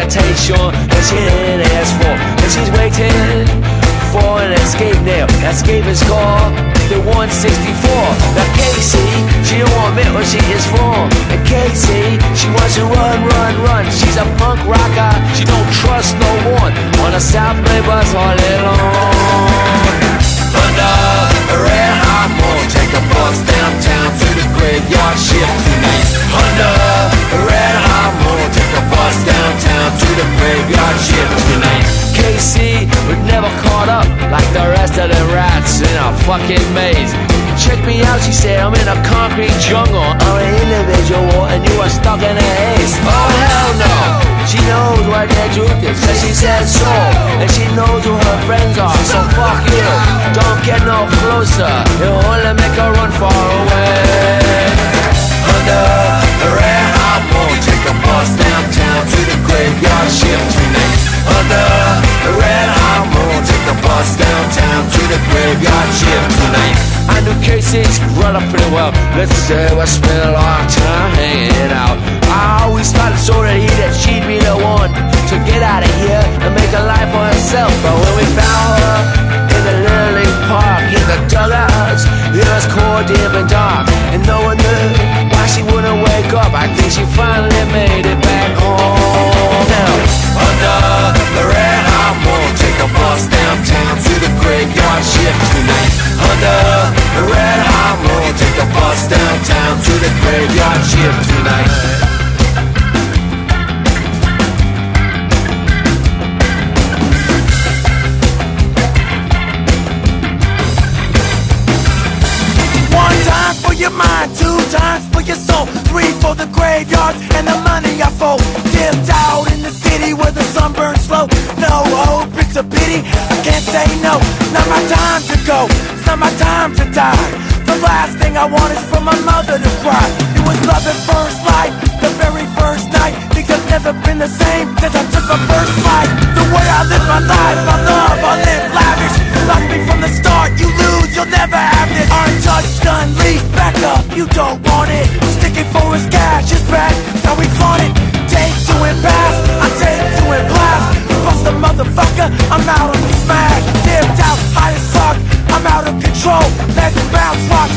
reputation that she didn't ask for, and she's waiting for an escape now. Escape is called the 164. Now Casey, she don't want admit where she is wrong. And Casey, she wants to run, run, run. She's a punk rocker, she don't trust no one. On a South Bay bus all day long. Under fucking maze. Check me out, she said, I'm in a concrete jungle. I'm an individual and you are stuck in a haze. Oh hell no! She knows what the truth is, so she said so. And she knows who her friends are, so fuck you. Don't get no closer, it'll only make her run far away. I Casey's brother pretty well. Let's say we spent a lot of time hanging out. I always thought so that he that she'd be the one to get out of here and make a life for herself. But when we found her in the League Park, in the dugouts, it was cold, dim, and dark, and no one knew why she wouldn't wake up. I think she finally made it back home. The graveyard shift tonight. One time for your mind, two times for your soul, three for the graveyards and the money I fold. Dipped out in the city where the sun burns slow. No hope, it's a pity. I can't say no. Not my time to go. It's not my time to die. The last thing I want is for my mother to cry. It was love at first light, the very first night. Things have never been the same since I took my first flight. The way I live my life, my love, I live lavish. Lost me from the start, you lose, you'll never have this. Untouched, unleashed, back up, you don't want it. Sticking for his cash, his back, now we flaunt it. Take two and pass, I take two and blast. Bust a motherfucker, I'm out on the smash. Dipped out, high as fuck, I'm out of control. Let's bounce, rock,